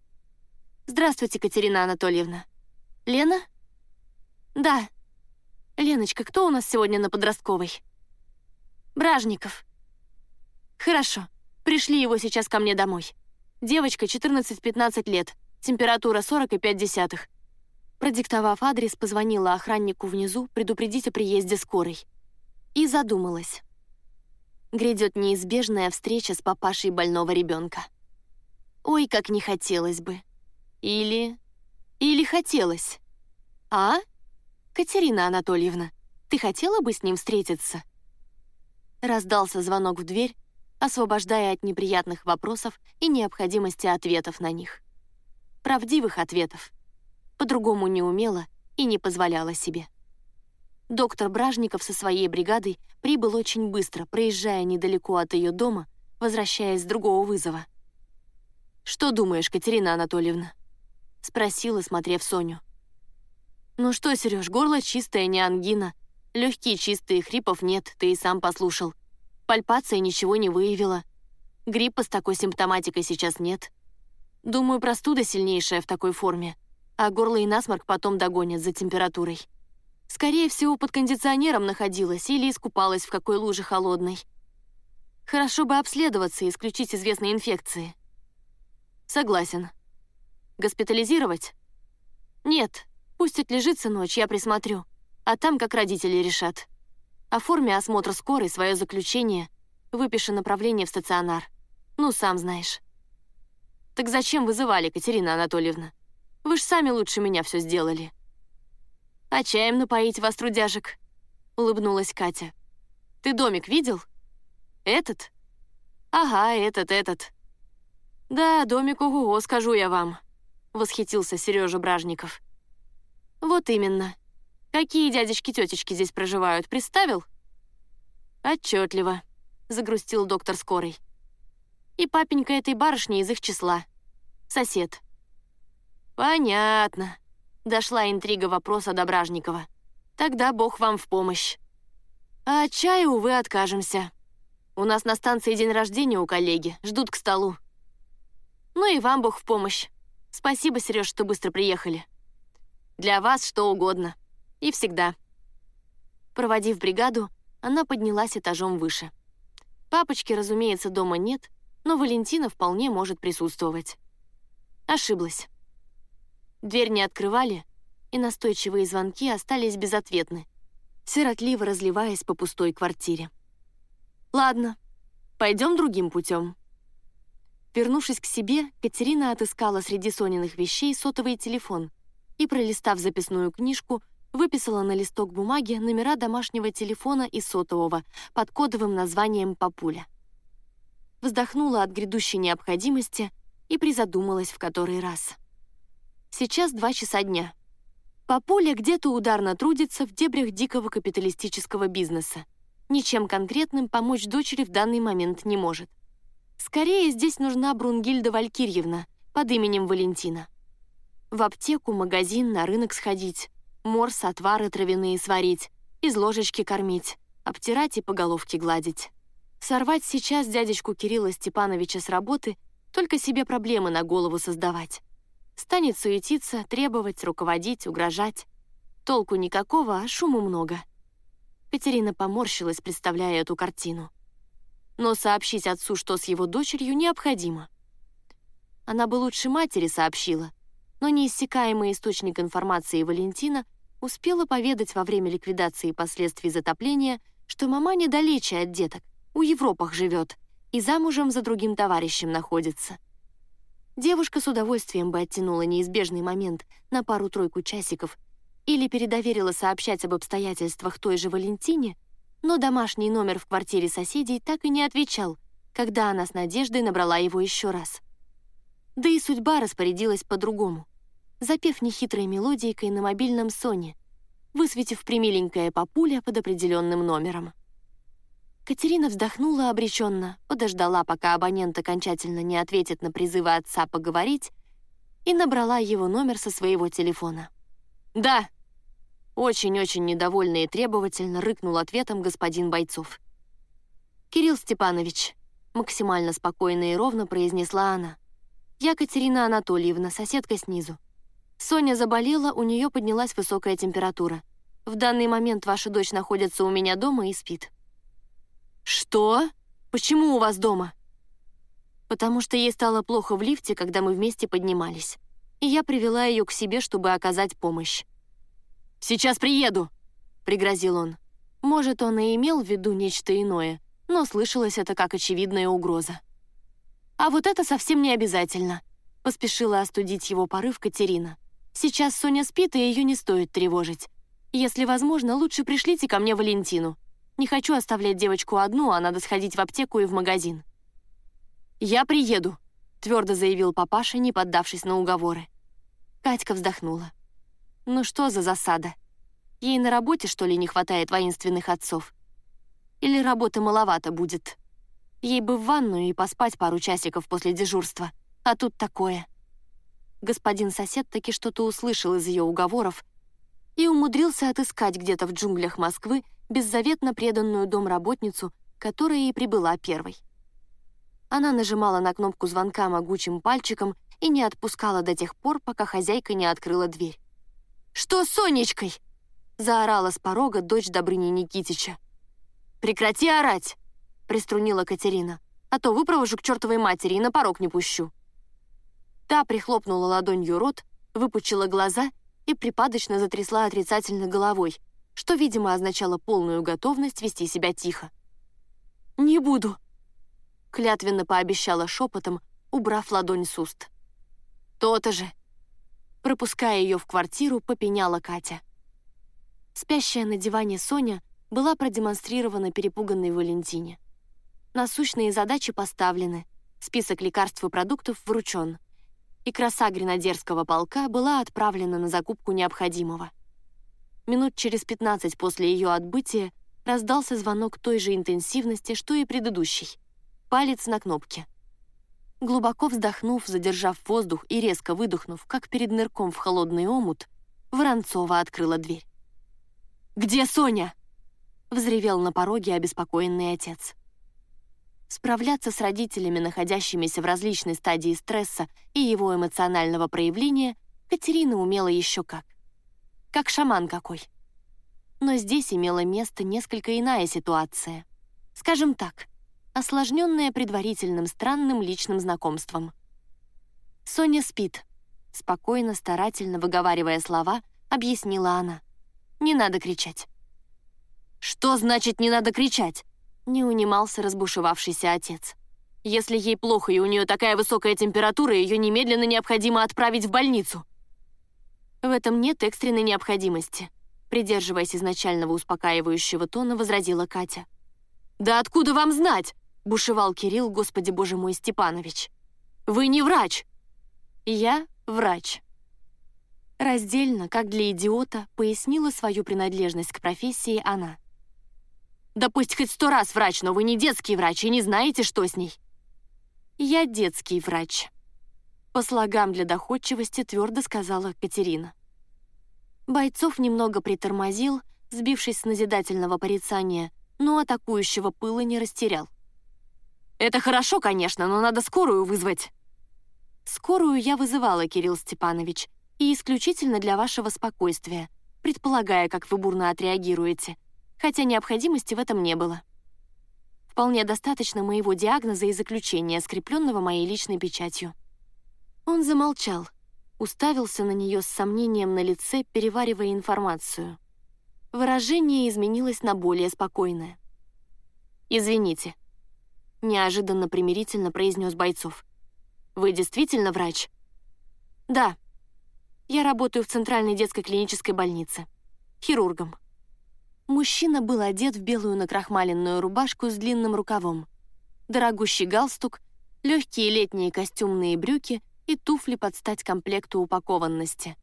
«Здравствуйте, Катерина Анатольевна. Лена?» «Да. Леночка, кто у нас сегодня на подростковой?» «Бражников». «Хорошо. Пришли его сейчас ко мне домой. Девочка, 14-15 лет, температура 40,5 десятых». Продиктовав адрес, позвонила охраннику внизу предупредить о приезде скорой. И задумалась. Грядет неизбежная встреча с папашей больного ребенка. Ой, как не хотелось бы. Или... или хотелось. А? Катерина Анатольевна, ты хотела бы с ним встретиться? Раздался звонок в дверь, освобождая от неприятных вопросов и необходимости ответов на них. Правдивых ответов. По-другому не умела и не позволяла себе. Доктор Бражников со своей бригадой прибыл очень быстро, проезжая недалеко от ее дома, возвращаясь с другого вызова. «Что думаешь, Катерина Анатольевна?» — спросила, смотрев Соню. «Ну что, Сереж, горло чистое, не ангина. Легкие чистые, хрипов нет, ты и сам послушал. Пальпация ничего не выявила. Гриппа с такой симптоматикой сейчас нет. Думаю, простуда сильнейшая в такой форме, а горло и насморк потом догонят за температурой. Скорее всего, под кондиционером находилась или искупалась в какой луже холодной. Хорошо бы обследоваться и исключить известные инфекции. Согласен. Госпитализировать? Нет, пусть отлежится ночь, я присмотрю. А там как родители решат. Оформи осмотр скорой, свое заключение, выпиши направление в стационар. Ну, сам знаешь. Так зачем вызывали, Катерина Анатольевна? Вы ж сами лучше меня все сделали. А чаем напоить вас, трудяжек? Улыбнулась Катя. Ты домик видел? Этот? Ага, этот, этот. Да, домик ого-го, скажу я вам. — восхитился Сережа Бражников. «Вот именно. Какие дядечки-тетечки здесь проживают, представил?» «Отчетливо», — загрустил доктор Скорый. «И папенька этой барышни из их числа. Сосед». «Понятно», — дошла интрига вопроса до Бражникова. «Тогда бог вам в помощь». «А от чая, увы, откажемся. У нас на станции день рождения у коллеги, ждут к столу». «Ну и вам бог в помощь. Спасибо, Сереж, что быстро приехали. Для вас что угодно. И всегда. Проводив бригаду, она поднялась этажом выше. Папочки, разумеется, дома нет, но Валентина вполне может присутствовать. Ошиблась. Дверь не открывали, и настойчивые звонки остались безответны, сиротливо разливаясь по пустой квартире. «Ладно, пойдем другим путем. Вернувшись к себе, Катерина отыскала среди Сониных вещей сотовый телефон и, пролистав записную книжку, выписала на листок бумаги номера домашнего телефона и сотового под кодовым названием «Папуля». вздохнула от грядущей необходимости и призадумалась в который раз. Сейчас два часа дня. Папуля где-то ударно трудится в дебрях дикого капиталистического бизнеса. Ничем конкретным помочь дочери в данный момент не может. Скорее, здесь нужна Брунгильда Валькирьевна под именем Валентина. В аптеку, магазин, на рынок сходить, морс, отвары травяные сварить, из ложечки кормить, обтирать и по головке гладить. Сорвать сейчас дядечку Кирилла Степановича с работы, только себе проблемы на голову создавать. Станет суетиться, требовать, руководить, угрожать. Толку никакого, а шуму много. Катерина поморщилась, представляя эту картину. Но сообщить отцу, что с его дочерью, необходимо. Она бы лучше матери сообщила, но неиссякаемый источник информации Валентина успела поведать во время ликвидации последствий затопления, что мама недалече от деток, у Европах живет и замужем за другим товарищем находится. Девушка с удовольствием бы оттянула неизбежный момент на пару-тройку часиков или передоверила сообщать об обстоятельствах той же Валентине, но домашний номер в квартире соседей так и не отвечал, когда она с надеждой набрала его еще раз. Да и судьба распорядилась по-другому, запев нехитрой мелодийкой на мобильном Соне, высветив примиленькое папуля под определенным номером. Катерина вздохнула обреченно, подождала, пока абонент окончательно не ответит на призывы отца поговорить, и набрала его номер со своего телефона. «Да!» Очень-очень недовольно и требовательно рыкнул ответом господин Бойцов. «Кирилл Степанович», — максимально спокойно и ровно произнесла она. «Я Катерина Анатольевна, соседка снизу. Соня заболела, у нее поднялась высокая температура. В данный момент ваша дочь находится у меня дома и спит». «Что? Почему у вас дома?» «Потому что ей стало плохо в лифте, когда мы вместе поднимались, и я привела ее к себе, чтобы оказать помощь». «Сейчас приеду!» — пригрозил он. Может, он и имел в виду нечто иное, но слышалось это как очевидная угроза. «А вот это совсем не обязательно», — поспешила остудить его порыв Катерина. «Сейчас Соня спит, и ее не стоит тревожить. Если возможно, лучше пришлите ко мне Валентину. Не хочу оставлять девочку одну, а надо сходить в аптеку и в магазин. «Я приеду», — твердо заявил папаша, не поддавшись на уговоры. Катька вздохнула. «Ну что за засада? Ей на работе, что ли, не хватает воинственных отцов? Или работы маловато будет? Ей бы в ванную и поспать пару часиков после дежурства, а тут такое». Господин сосед таки что-то услышал из ее уговоров и умудрился отыскать где-то в джунглях Москвы беззаветно преданную домработницу, которая и прибыла первой. Она нажимала на кнопку звонка могучим пальчиком и не отпускала до тех пор, пока хозяйка не открыла дверь. «Что с Сонечкой?» — заорала с порога дочь Добрыни Никитича. «Прекрати орать!» — приструнила Катерина. «А то выпровожу к чертовой матери и на порог не пущу». Та прихлопнула ладонью рот, выпучила глаза и припадочно затрясла отрицательно головой, что, видимо, означало полную готовность вести себя тихо. «Не буду», — клятвенно пообещала шепотом, убрав ладонь с уст. «То-то же!» Пропуская ее в квартиру, попеняла Катя. Спящая на диване Соня была продемонстрирована перепуганной Валентине. Насущные задачи поставлены, список лекарств и продуктов вручен, и краса гренадерского полка была отправлена на закупку необходимого. Минут через 15 после ее отбытия раздался звонок той же интенсивности, что и предыдущий. Палец на кнопке. Глубоко вздохнув, задержав воздух и резко выдохнув, как перед нырком в холодный омут, Воронцова открыла дверь. «Где Соня?» — взревел на пороге обеспокоенный отец. Справляться с родителями, находящимися в различной стадии стресса и его эмоционального проявления, Катерина умела еще как как шаман какой. Но здесь имела место несколько иная ситуация. Скажем так, осложненная предварительным странным личным знакомством. «Соня спит», — спокойно, старательно выговаривая слова, объяснила она. «Не надо кричать». «Что значит «не надо кричать»?» — не унимался разбушевавшийся отец. «Если ей плохо и у нее такая высокая температура, ее немедленно необходимо отправить в больницу». В этом нет экстренной необходимости, придерживаясь изначального успокаивающего тона, возразила Катя. «Да откуда вам знать?» — бушевал Кирилл, господи боже мой, Степанович. «Вы не врач!» «Я врач». Раздельно, как для идиота, пояснила свою принадлежность к профессии она. «Да пусть хоть сто раз врач, но вы не детский врач и не знаете, что с ней». «Я детский врач», — по слогам для доходчивости твердо сказала Катерина. Бойцов немного притормозил, сбившись с назидательного порицания, но атакующего пыла не растерял. «Это хорошо, конечно, но надо скорую вызвать». «Скорую я вызывала, Кирилл Степанович, и исключительно для вашего спокойствия, предполагая, как вы бурно отреагируете, хотя необходимости в этом не было. Вполне достаточно моего диагноза и заключения, скрепленного моей личной печатью». Он замолчал, уставился на нее с сомнением на лице, переваривая информацию. Выражение изменилось на более спокойное. «Извините», — неожиданно примирительно произнес Бойцов. «Вы действительно врач?» «Да. Я работаю в Центральной детской клинической больнице. Хирургом». Мужчина был одет в белую накрахмаленную рубашку с длинным рукавом, дорогущий галстук, легкие летние костюмные брюки и туфли под стать комплекту упакованности.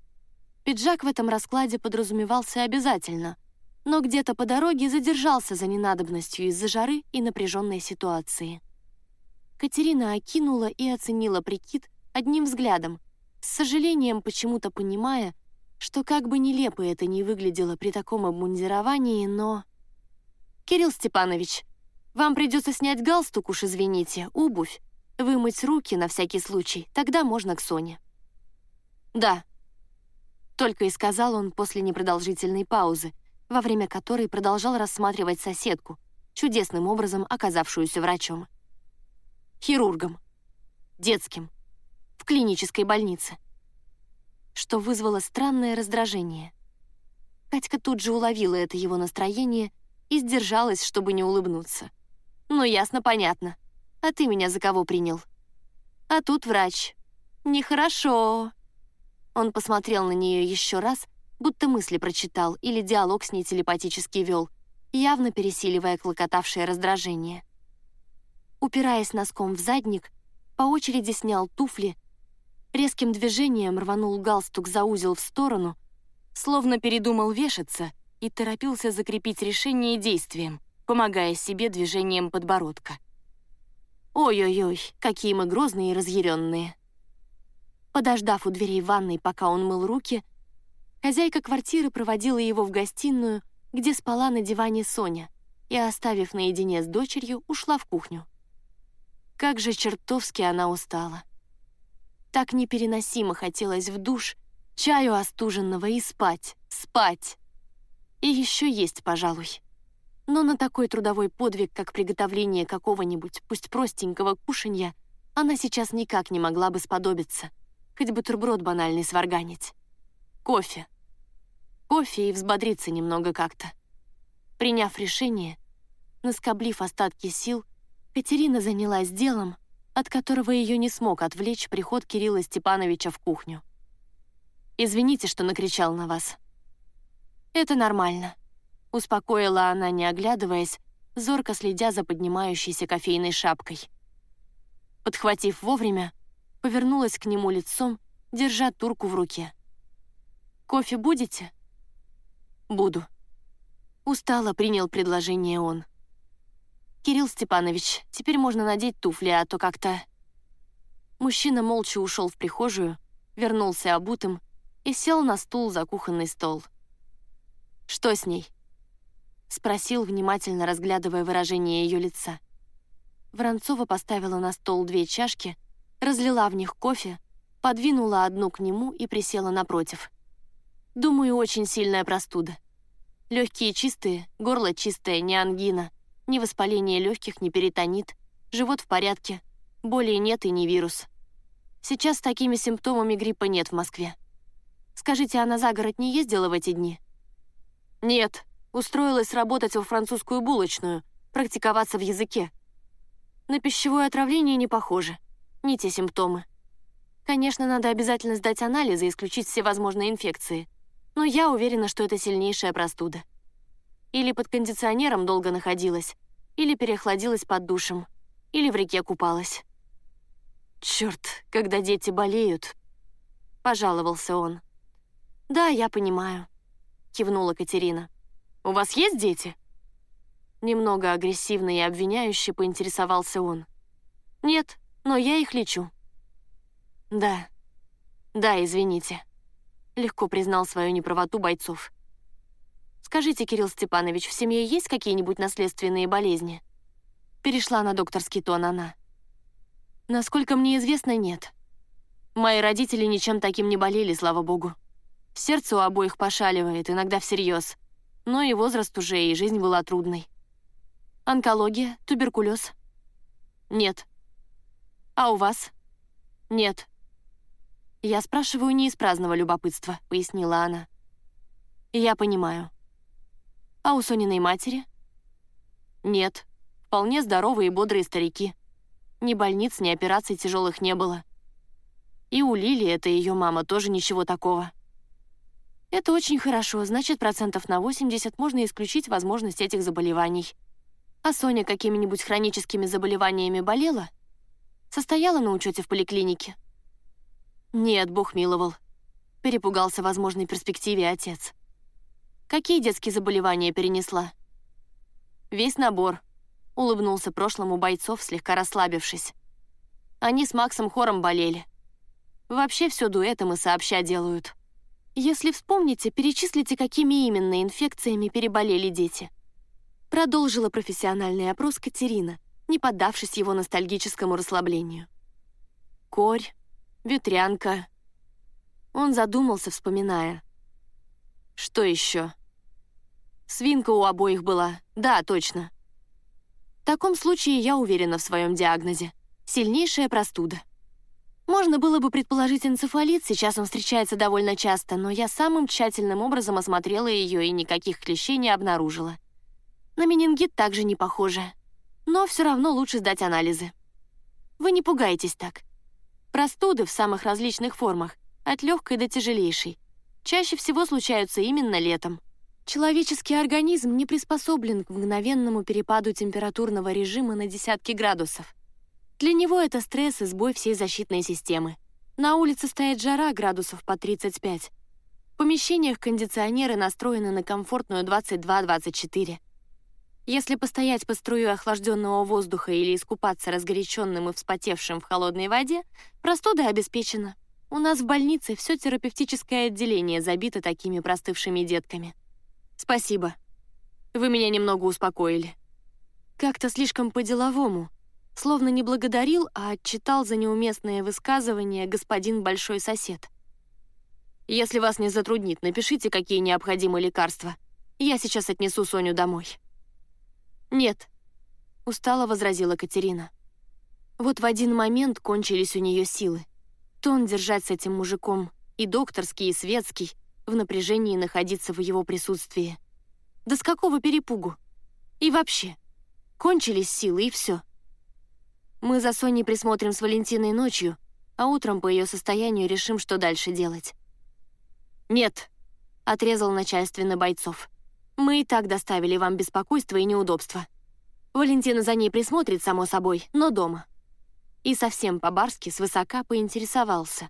Пиджак в этом раскладе подразумевался обязательно, но где-то по дороге задержался за ненадобностью из-за жары и напряженной ситуации. Катерина окинула и оценила прикид одним взглядом, с сожалением почему-то понимая, что как бы нелепо это ни выглядело при таком обмундировании, но... «Кирилл Степанович, вам придется снять галстук, уж извините, обувь, вымыть руки на всякий случай, тогда можно к Соне». «Да», — только и сказал он после непродолжительной паузы, во время которой продолжал рассматривать соседку, чудесным образом оказавшуюся врачом. Хирургом. Детским. В клинической больнице. Что вызвало странное раздражение. Катька тут же уловила это его настроение и сдержалась, чтобы не улыбнуться. «Ну, ясно-понятно. А ты меня за кого принял?» «А тут врач. Нехорошо». Он посмотрел на нее еще раз будто мысли прочитал или диалог с ней телепатически вел, явно пересиливая клокотавшее раздражение. Упираясь носком в задник, по очереди снял туфли, резким движением рванул галстук за узел в сторону, словно передумал вешаться и торопился закрепить решение действием, помогая себе движением подбородка. Ой-ой-ой, какие мы грозные и разъяренные. Подождав у дверей ванной, пока он мыл руки, Хозяйка квартиры проводила его в гостиную, где спала на диване Соня, и, оставив наедине с дочерью, ушла в кухню. Как же чертовски она устала. Так непереносимо хотелось в душ, чаю остуженного и спать, спать. И еще есть, пожалуй. Но на такой трудовой подвиг, как приготовление какого-нибудь, пусть простенького кушанья, она сейчас никак не могла бы сподобиться, хоть бутерброд банальный сварганить. Кофе кофе и взбодриться немного как-то. Приняв решение, наскоблив остатки сил, Катерина занялась делом, от которого ее не смог отвлечь приход Кирилла Степановича в кухню. «Извините, что накричал на вас». «Это нормально», — успокоила она, не оглядываясь, зорко следя за поднимающейся кофейной шапкой. Подхватив вовремя, повернулась к нему лицом, держа турку в руке. «Кофе будете?» «Буду». Устало принял предложение он. «Кирилл Степанович, теперь можно надеть туфли, а то как-то...» Мужчина молча ушел в прихожую, вернулся обутым и сел на стул за кухонный стол. «Что с ней?» — спросил, внимательно разглядывая выражение ее лица. Воронцова поставила на стол две чашки, разлила в них кофе, подвинула одну к нему и присела напротив. Думаю, очень сильная простуда. Легкие чистые, горло чистое, не ангина, ни воспаление легких, ни перитонит, живот в порядке, боли нет и не вирус. Сейчас с такими симптомами гриппа нет в Москве. Скажите, она за город не ездила в эти дни? Нет, устроилась работать во французскую булочную, практиковаться в языке. На пищевое отравление не похоже, не те симптомы. Конечно, надо обязательно сдать анализы и исключить все возможные инфекции но я уверена, что это сильнейшая простуда. Или под кондиционером долго находилась, или переохладилась под душем. или в реке купалась. Черт, когда дети болеют, пожаловался он. Да, я понимаю, кивнула Катерина. У вас есть дети? Немного агрессивно и обвиняюще поинтересовался он. Нет, но я их лечу. Да, да, извините. Легко признал свою неправоту бойцов. Скажите, Кирилл Степанович, в семье есть какие-нибудь наследственные болезни? Перешла на докторский тон она. Насколько мне известно, нет. Мои родители ничем таким не болели, слава богу. Сердце у обоих пошаливает, иногда всерьез. Но и возраст уже, и жизнь была трудной. Онкология, туберкулез? Нет. А у вас? Нет. Я спрашиваю не из праздного любопытства, пояснила она. Я понимаю. А у Сониной матери? Нет. Вполне здоровые и бодрые старики. Ни больниц, ни операций тяжелых не было. И у Лили, это ее мама, тоже ничего такого. Это очень хорошо, значит, процентов на 80 можно исключить возможность этих заболеваний. А Соня какими-нибудь хроническими заболеваниями болела? Состояла на учете в поликлинике? Нет, Бог миловал. Перепугался возможной перспективе отец. Какие детские заболевания перенесла? Весь набор. Улыбнулся прошлому бойцов, слегка расслабившись. Они с Максом хором болели. Вообще все дуэтом и сообща делают. Если вспомните, перечислите, какими именно инфекциями переболели дети. Продолжила профессиональный опрос Катерина, не поддавшись его ностальгическому расслаблению. Корь, ветрянка. Он задумался, вспоминая. Что еще? Свинка у обоих была. Да, точно. В таком случае я уверена в своем диагнозе. Сильнейшая простуда. Можно было бы предположить энцефалит, сейчас он встречается довольно часто, но я самым тщательным образом осмотрела ее и никаких клещей не обнаружила. На менингит также не похоже. Но все равно лучше сдать анализы. Вы не пугайтесь так. Простуды в самых различных формах, от легкой до тяжелейшей, чаще всего случаются именно летом. Человеческий организм не приспособлен к мгновенному перепаду температурного режима на десятки градусов. Для него это стресс и сбой всей защитной системы. На улице стоит жара градусов по 35. В помещениях кондиционеры настроены на комфортную 22-24. Если постоять под струей охлажденного воздуха или искупаться разгоряченным и вспотевшим в холодной воде, простуда обеспечена. У нас в больнице все терапевтическое отделение забито такими простывшими детками. Спасибо. Вы меня немного успокоили. Как-то слишком по-деловому. Словно не благодарил, а отчитал за неуместное высказывание господин большой сосед. Если вас не затруднит, напишите, какие необходимы лекарства. Я сейчас отнесу Соню домой. Нет, устало возразила Катерина. Вот в один момент кончились у нее силы тон держать с этим мужиком, и докторский, и светский, в напряжении находиться в его присутствии. Да с какого перепугу? И вообще, кончились силы, и все. Мы за Соней присмотрим с Валентиной ночью, а утром по ее состоянию решим, что дальше делать. «Нет», — отрезал начальственно бойцов. «Мы и так доставили вам беспокойство и неудобства. Валентина за ней присмотрит, само собой, но дома» и совсем по-барски свысока поинтересовался.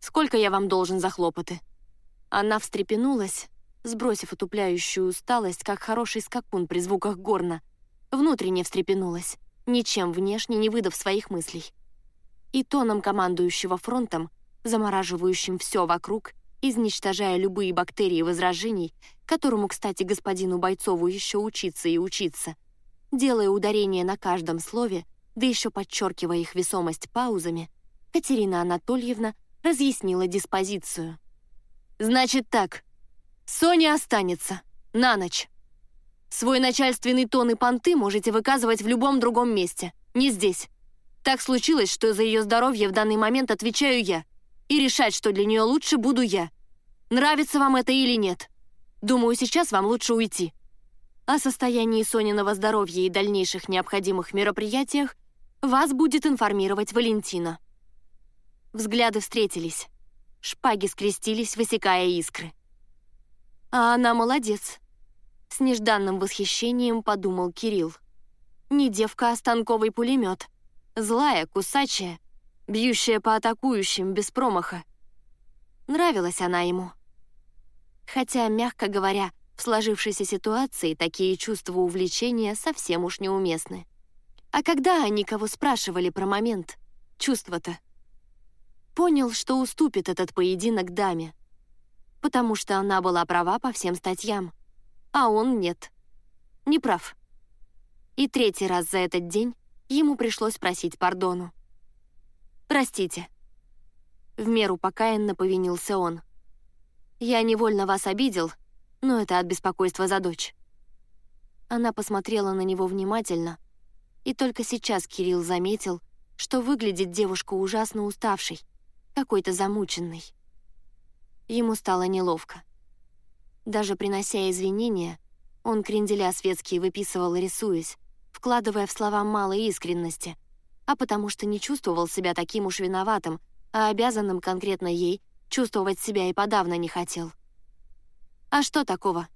«Сколько я вам должен за хлопоты?» Она встрепенулась, сбросив отупляющую усталость, как хороший скакун при звуках горна. Внутренне встрепенулась, ничем внешне не выдав своих мыслей. И тоном командующего фронтом, замораживающим все вокруг, изничтожая любые бактерии возражений, которому, кстати, господину Бойцову еще учиться и учиться, делая ударение на каждом слове, да еще подчеркивая их весомость паузами, Катерина Анатольевна разъяснила диспозицию. «Значит так, Соня останется. На ночь. Свой начальственный тон и понты можете выказывать в любом другом месте, не здесь. Так случилось, что за ее здоровье в данный момент отвечаю я. И решать, что для нее лучше, буду я. Нравится вам это или нет. Думаю, сейчас вам лучше уйти. О состоянии Сониного здоровья и дальнейших необходимых мероприятиях вас будет информировать Валентина». Взгляды встретились. Шпаги скрестились, высекая искры. А она молодец. С нежданным восхищением подумал Кирилл. Не девка, а станковый пулемет. Злая, кусачая, бьющая по атакующим без промаха. Нравилась она ему. Хотя, мягко говоря, в сложившейся ситуации такие чувства увлечения совсем уж неуместны. А когда они кого спрашивали про момент, чувства-то? Понял, что уступит этот поединок даме, потому что она была права по всем статьям, а он нет. Не прав. И третий раз за этот день ему пришлось просить пардону. «Простите». В меру покаянно повинился он. «Я невольно вас обидел, но это от беспокойства за дочь». Она посмотрела на него внимательно, и только сейчас Кирилл заметил, что выглядит девушка ужасно уставшей, какой-то замученной. Ему стало неловко. Даже принося извинения, он кренделя светские выписывал, рисуясь, вкладывая в слова мало искренности, а потому что не чувствовал себя таким уж виноватым, а обязанным конкретно ей чувствовать себя и подавно не хотел. А что такого?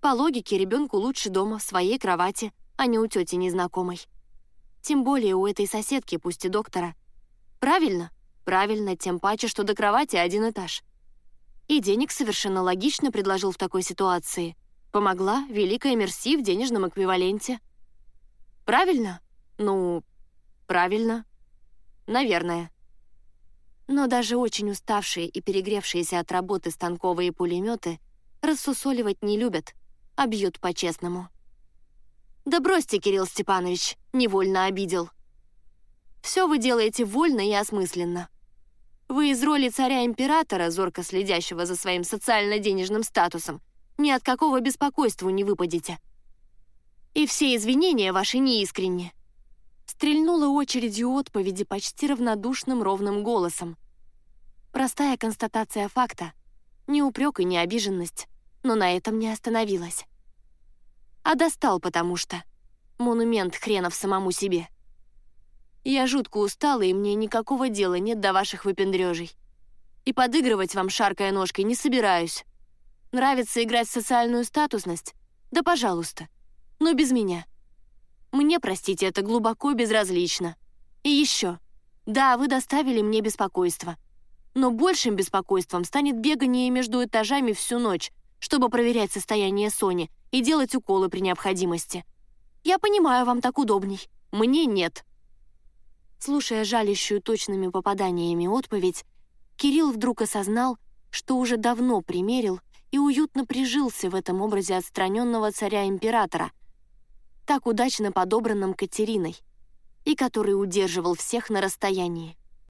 По логике, ребенку лучше дома, в своей кровати, а не у тети незнакомой. Тем более у этой соседки, пусть и доктора. Правильно? Правильно, тем паче, что до кровати один этаж. И денег совершенно логично предложил в такой ситуации. Помогла великая Мерси в денежном эквиваленте. Правильно? Ну, правильно. Наверное. Но даже очень уставшие и перегревшиеся от работы станковые пулеметы рассусоливать не любят, а бьют по-честному. «Да бросьте, Кирилл Степанович, невольно обидел. Все вы делаете вольно и осмысленно. Вы из роли царя-императора, зорко следящего за своим социально-денежным статусом, ни от какого беспокойства не выпадете. И все извинения ваши неискренни». Стрельнула очередью отповеди почти равнодушным ровным голосом. Простая констатация факта, не упрек и не обиженность, но на этом не остановилась а достал потому что. Монумент хренов самому себе. Я жутко устала, и мне никакого дела нет до ваших выпендрежей. И подыгрывать вам, шаркая ножкой, не собираюсь. Нравится играть в социальную статусность? Да пожалуйста. Но без меня. Мне, простите, это глубоко безразлично. И еще. Да, вы доставили мне беспокойство. Но большим беспокойством станет бегание между этажами всю ночь, чтобы проверять состояние Сони и делать уколы при необходимости. Я понимаю, вам так удобней. Мне нет. Слушая жалящую точными попаданиями отповедь, Кирилл вдруг осознал, что уже давно примерил и уютно прижился в этом образе отстраненного царя-императора, так удачно подобранном Катериной, и который удерживал всех на расстоянии.